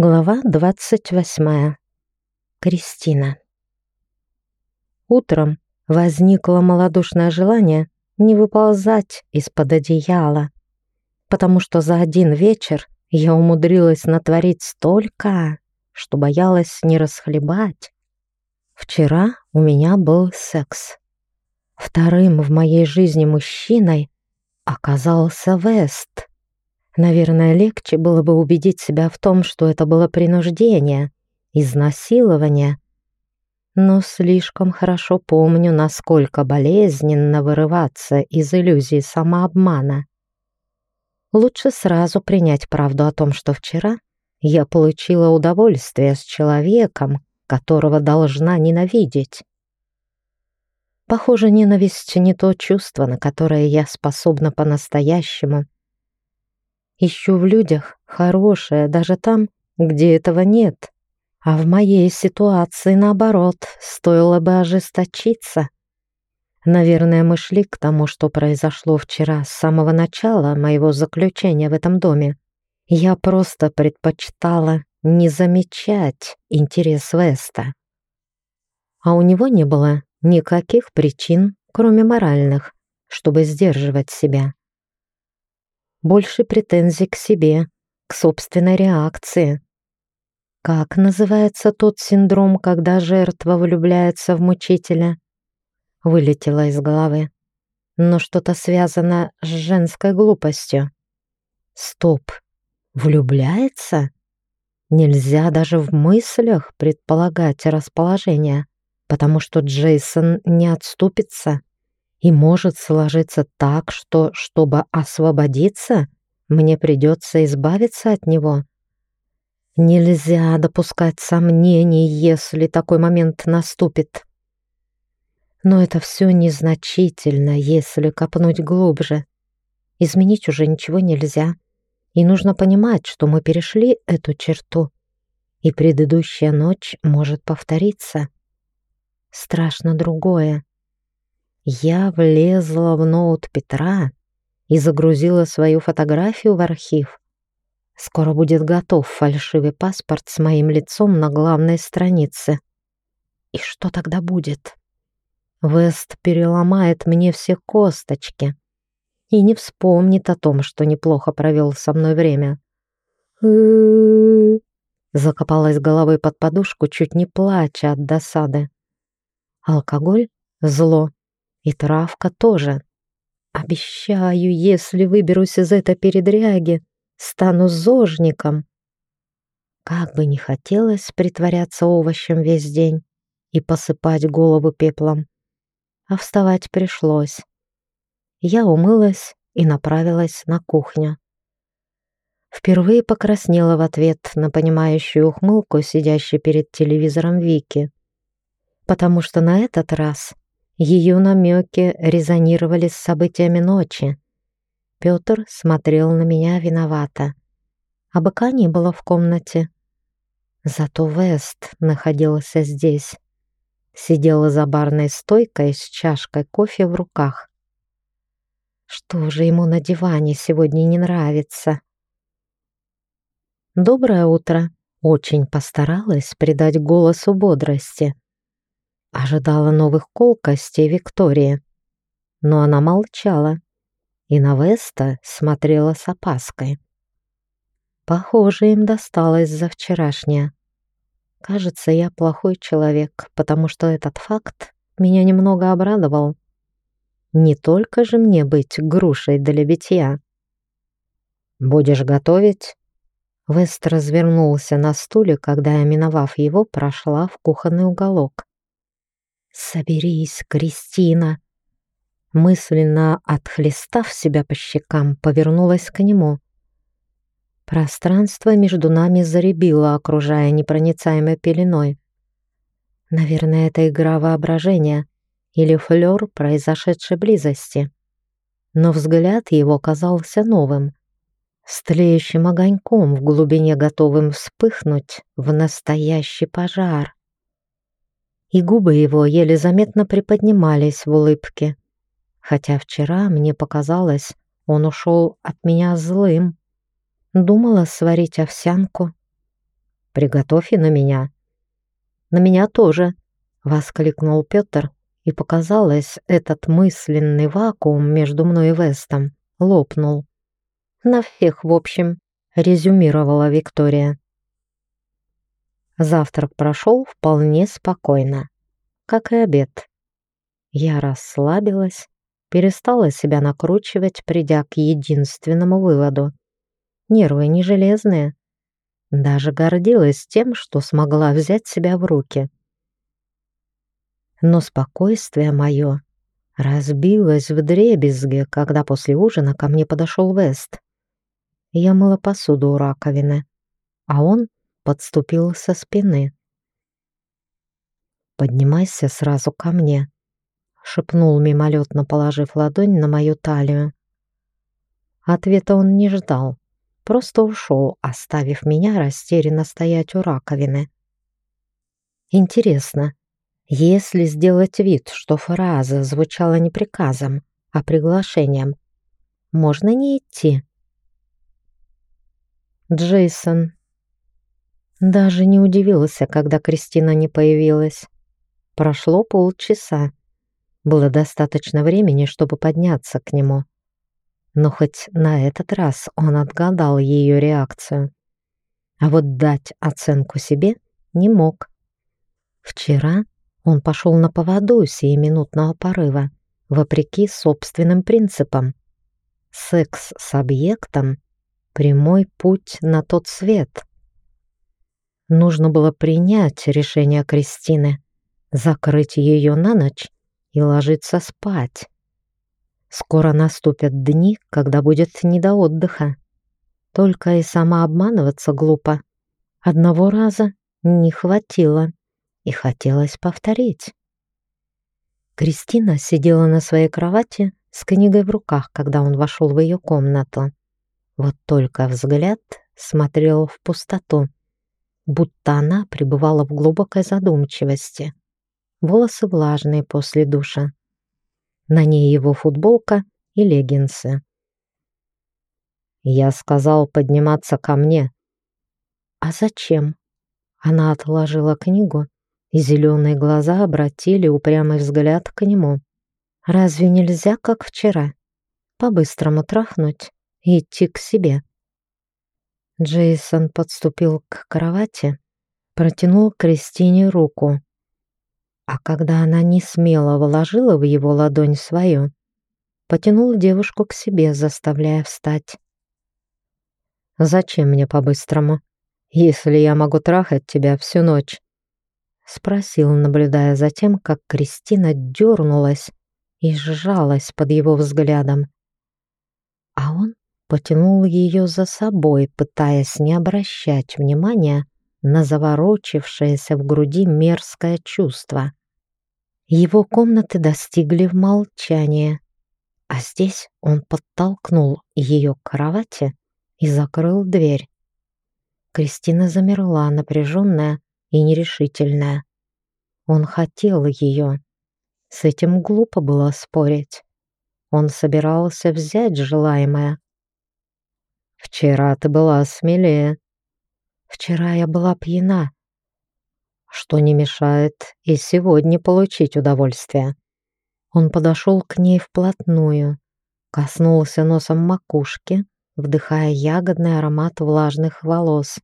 Глава двадцать восьмая. Кристина. Утром возникло малодушное желание не выползать из-под одеяла, потому что за один вечер я умудрилась натворить столько, что боялась не расхлебать. Вчера у меня был секс. Вторым в моей жизни мужчиной оказался Вест. Наверное, легче было бы убедить себя в том, что это было принуждение, изнасилование. Но слишком хорошо помню, насколько болезненно вырываться из иллюзии самообмана. Лучше сразу принять правду о том, что вчера я получила удовольствие с человеком, которого должна ненавидеть. Похоже, ненависть не то чувство, на которое я способна по-настоящему — Ищу в людях хорошее даже там, где этого нет. А в моей ситуации, наоборот, стоило бы ожесточиться. Наверное, мы шли к тому, что произошло вчера с самого начала моего заключения в этом доме. Я просто предпочитала не замечать интерес Веста. А у него не было никаких причин, кроме моральных, чтобы сдерживать себя больше претензий к себе, к собственной реакции. Как называется тот синдром, когда жертва влюбляется в мучителя? Вылетело из головы. Но что-то связано с женской глупостью. Стоп. Влюбляется? Нельзя даже в мыслях предполагать расположение, потому что Джейсон не отступится. И может сложиться так, что, чтобы освободиться, мне придется избавиться от него. Нельзя допускать сомнений, если такой момент наступит. Но это все незначительно, если копнуть глубже. Изменить уже ничего нельзя. И нужно понимать, что мы перешли эту черту, и предыдущая ночь может повториться. Страшно другое. Я влезла в ноут Петра и загрузила свою фотографию в архив. Скоро будет готов фальшивый паспорт с моим лицом на главной странице. И что тогда будет? Вест переломает мне все косточки и не вспомнит о том, что неплохо провел со мной время. Закопалась головой под подушку, чуть не плача от досады. Алкоголь — зло. И травка тоже. Обещаю, если выберусь из этой передряги, стану зожником. Как бы не хотелось притворяться овощем весь день и посыпать голову пеплом, а вставать пришлось. Я умылась и направилась на кухню. Впервые покраснела в ответ на понимающую ухмылку, сидящей перед телевизором Вики, потому что на этот раз ее намеки резонировали с событиями ночи. Петр смотрел на меня виновато. А быка не было в комнате. Зато Вест находился здесь. Сидела за барной стойкой с чашкой кофе в руках. Что же ему на диване сегодня не нравится? «Доброе утро!» Очень постаралась придать голосу бодрости. Ожидала новых колкостей Виктории. Но она молчала и на Веста смотрела с опаской. Похоже, им досталось за вчерашнее. Кажется, я плохой человек, потому что этот факт меня немного обрадовал. Не только же мне быть грушей для битья. «Будешь готовить?» Вест развернулся на стуле, когда я, миновав его, прошла в кухонный уголок. «Соберись, Кристина!» Мысленно отхлестав себя по щекам, повернулась к нему. Пространство между нами заребило, окружая непроницаемой пеленой. Наверное, это игра воображения или флёр произошедшей близости. Но взгляд его казался новым, с тлеющим огоньком в глубине, готовым вспыхнуть в настоящий пожар и губы его еле заметно приподнимались в улыбке. Хотя вчера, мне показалось, он ушел от меня злым. Думала сварить овсянку. приготовь и на меня». «На меня тоже», — воскликнул Петр, и показалось, этот мысленный вакуум между мной и Вестом лопнул. «На всех, в общем», — резюмировала Виктория. Завтрак прошел вполне спокойно, как и обед. Я расслабилась, перестала себя накручивать, придя к единственному выводу. Нервы не железные. Даже гордилась тем, что смогла взять себя в руки. Но спокойствие мое разбилось в дребезге, когда после ужина ко мне подошел Вест. Я мыла посуду у раковины, а он подступил со спины. «Поднимайся сразу ко мне», — шепнул мимолетно, положив ладонь на мою талию. Ответа он не ждал, просто ушел, оставив меня растерянно стоять у раковины. Интересно, если сделать вид, что фраза звучала не приказом, а приглашением, можно не идти? Джейсон даже не удивился, когда Кристина не появилась. Прошло полчаса. Было достаточно времени, чтобы подняться к нему. Но хоть на этот раз он отгадал ее реакцию. А вот дать оценку себе не мог. Вчера он пошел на поводу сиюминутного порыва, вопреки собственным принципам. Секс с объектом — прямой путь на тот свет — Нужно было принять решение Кристины, закрыть ее на ночь и ложиться спать. Скоро наступят дни, когда будет не до отдыха. Только и сама обманываться глупо. Одного раза не хватило, и хотелось повторить. Кристина сидела на своей кровати с книгой в руках, когда он вошел в ее комнату. Вот только взгляд смотрел в пустоту будто она пребывала в глубокой задумчивости. Волосы влажные после душа. На ней его футболка и леггинсы. Я сказал подниматься ко мне. А зачем? Она отложила книгу, и зеленые глаза обратили упрямый взгляд к нему. Разве нельзя, как вчера, по-быстрому трахнуть и идти к себе? Джейсон подступил к кровати, протянул Кристине руку. А когда она не смело вложила в его ладонь свою, потянул девушку к себе, заставляя встать. «Зачем мне по-быстрому, если я могу трахать тебя всю ночь?» Спросил, наблюдая за тем, как Кристина дернулась и сжалась под его взглядом. А он потянул ее за собой, пытаясь не обращать внимания на заворочившееся в груди мерзкое чувство. Его комнаты достигли в молчание, а здесь он подтолкнул ее к кровати и закрыл дверь. Кристина замерла, напряженная и нерешительная. Он хотел ее. С этим глупо было спорить. Он собирался взять желаемое, Вчера ты была смелее. Вчера я была пьяна. Что не мешает и сегодня получить удовольствие. Он подошел к ней вплотную, коснулся носом макушки, вдыхая ягодный аромат влажных волос.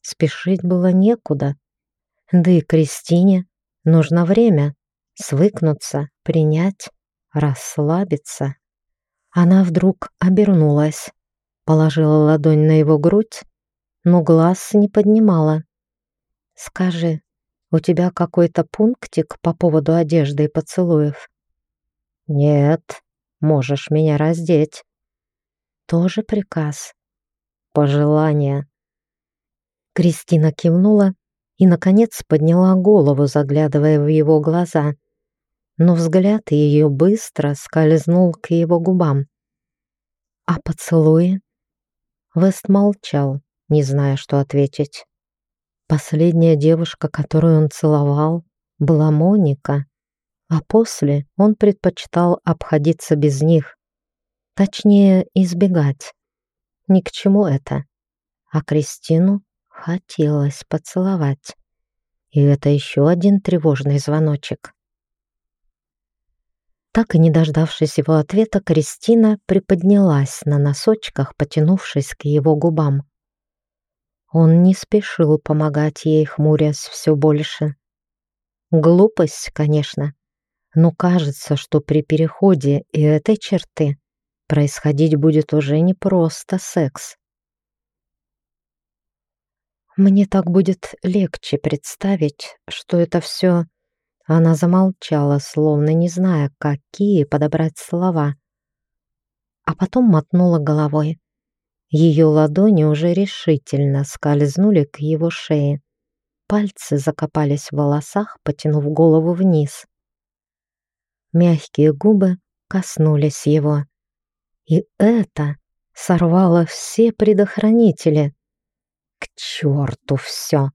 Спешить было некуда. Да и Кристине нужно время свыкнуться, принять, расслабиться. Она вдруг обернулась положила ладонь на его грудь, но глаз не поднимала. «Скажи, у тебя какой-то пунктик по поводу одежды и поцелуев?» «Нет, можешь меня раздеть». «Тоже приказ?» «Пожелание». Кристина кивнула и, наконец, подняла голову, заглядывая в его глаза. Но взгляд ее быстро скользнул к его губам. «А поцелуи?» Вест молчал, не зная, что ответить. Последняя девушка, которую он целовал, была Моника, а после он предпочитал обходиться без них. Точнее, избегать. Ни к чему это. А Кристину хотелось поцеловать. И это еще один тревожный звоночек. Так и не дождавшись его ответа, Кристина приподнялась на носочках, потянувшись к его губам. Он не спешил помогать ей, хмурясь все больше. Глупость, конечно, но кажется, что при переходе и этой черты происходить будет уже не просто секс. Мне так будет легче представить, что это все она замолчала, словно не зная, какие подобрать слова. А потом мотнула головой. Ее ладони уже решительно скользнули к его шее. Пальцы закопались в волосах, потянув голову вниз. Мягкие губы коснулись его. И это сорвало все предохранители. К черту все!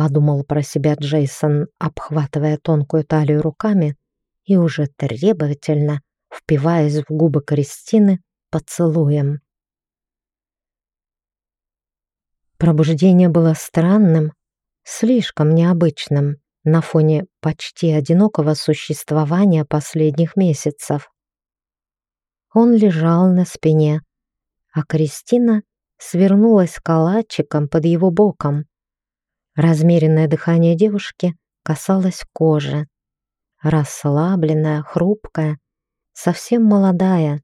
Подумал про себя Джейсон, обхватывая тонкую талию руками и уже требовательно впиваясь в губы Кристины поцелуем. Пробуждение было странным, слишком необычным на фоне почти одинокого существования последних месяцев. Он лежал на спине, а Кристина свернулась калачиком под его боком. Размеренное дыхание девушки касалось кожи. Расслабленная, хрупкая, совсем молодая.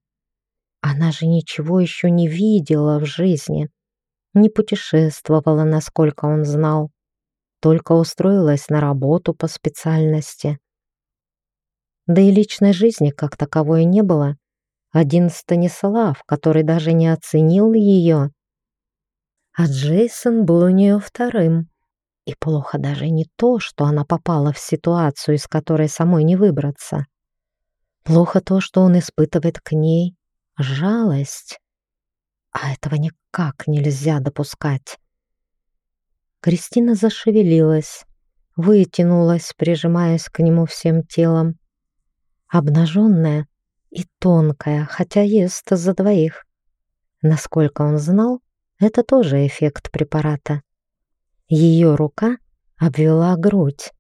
Она же ничего еще не видела в жизни, не путешествовала, насколько он знал, только устроилась на работу по специальности. Да и личной жизни как таковой не было. Один Станислав, который даже не оценил ее. А Джейсон был у нее вторым. И плохо даже не то, что она попала в ситуацию, из которой самой не выбраться. Плохо то, что он испытывает к ней жалость. А этого никак нельзя допускать. Кристина зашевелилась, вытянулась, прижимаясь к нему всем телом. Обнаженная и тонкая, хотя ест за двоих. Насколько он знал, это тоже эффект препарата. Ее рука обвела грудь.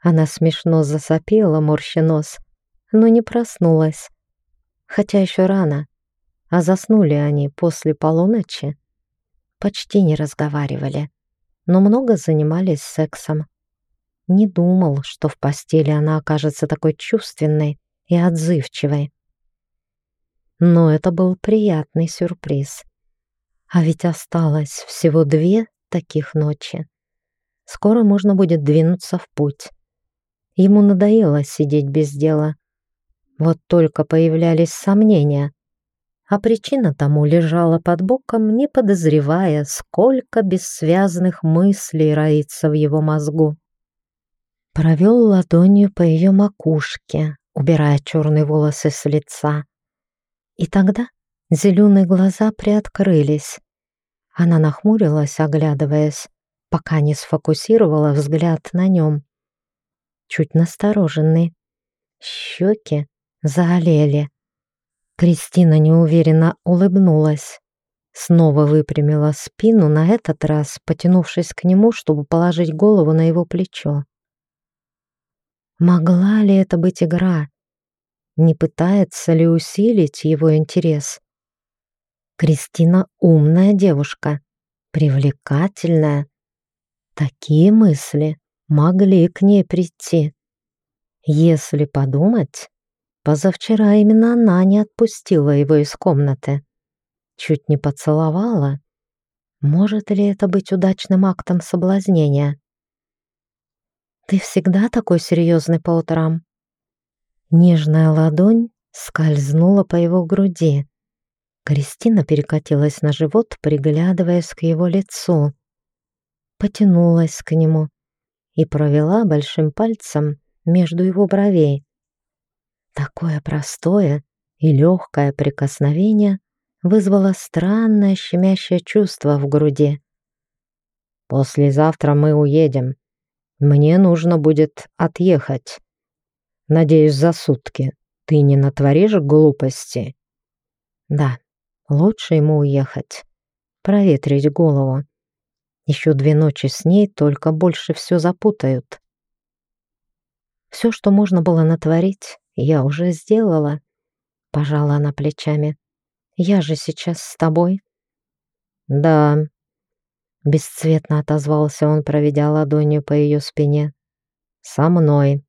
Она смешно засопела, морща нос, но не проснулась. Хотя еще рано, а заснули они после полуночи. Почти не разговаривали, но много занимались сексом. Не думал, что в постели она окажется такой чувственной и отзывчивой. Но это был приятный сюрприз. А ведь осталось всего две таких ночи. Скоро можно будет двинуться в путь. Ему надоело сидеть без дела. Вот только появлялись сомнения, а причина тому лежала под боком, не подозревая, сколько бессвязных мыслей роится в его мозгу. Провел ладонью по ее макушке, убирая черные волосы с лица. И тогда зеленые глаза приоткрылись, она нахмурилась, оглядываясь, пока не сфокусировала взгляд на нем. Чуть настороженный. Щеки заолели. Кристина неуверенно улыбнулась. Снова выпрямила спину, на этот раз потянувшись к нему, чтобы положить голову на его плечо. Могла ли это быть игра? Не пытается ли усилить его интерес? Кристина умная девушка, привлекательная. Такие мысли могли к ней прийти. Если подумать, позавчера именно она не отпустила его из комнаты. Чуть не поцеловала. Может ли это быть удачным актом соблазнения? «Ты всегда такой серьезный по утрам?» Нежная ладонь скользнула по его груди, Кристина перекатилась на живот, приглядываясь к его лицу. Потянулась к нему и провела большим пальцем между его бровей. Такое простое и легкое прикосновение вызвало странное щемящее чувство в груди. «Послезавтра мы уедем. Мне нужно будет отъехать. Надеюсь, за сутки. Ты не натворишь глупости?» «Да», Лучше ему уехать, проветрить голову. Еще две ночи с ней только больше все запутают. Все, что можно было натворить, я уже сделала. Пожала она плечами. Я же сейчас с тобой. Да. Бесцветно отозвался он, проведя ладонью по ее спине. Со мной.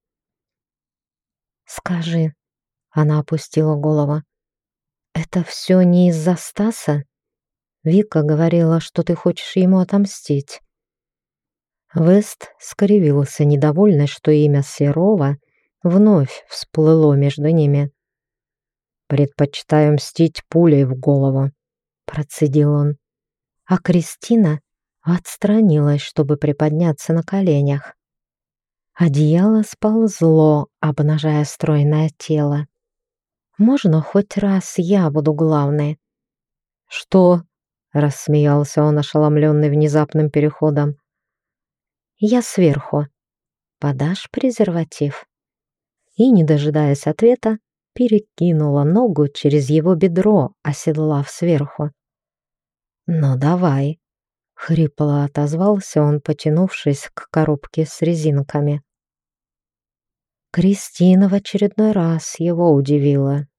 Скажи. Она опустила голову. Это все не из-за Стаса? Вика говорила, что ты хочешь ему отомстить. Вест скривился, недовольный, что имя Серова вновь всплыло между ними. «Предпочитаю мстить пулей в голову», — процедил он. А Кристина отстранилась, чтобы приподняться на коленях. Одеяло сползло, обнажая стройное тело. «Можно хоть раз я буду главной?» «Что?» — рассмеялся он, ошеломленный внезапным переходом. Я сверху. Подашь презерватив?» И, не дожидаясь ответа, перекинула ногу через его бедро, оседлав сверху. «Ну давай», — хрипло отозвался он, потянувшись к коробке с резинками. Кристина в очередной раз его удивила.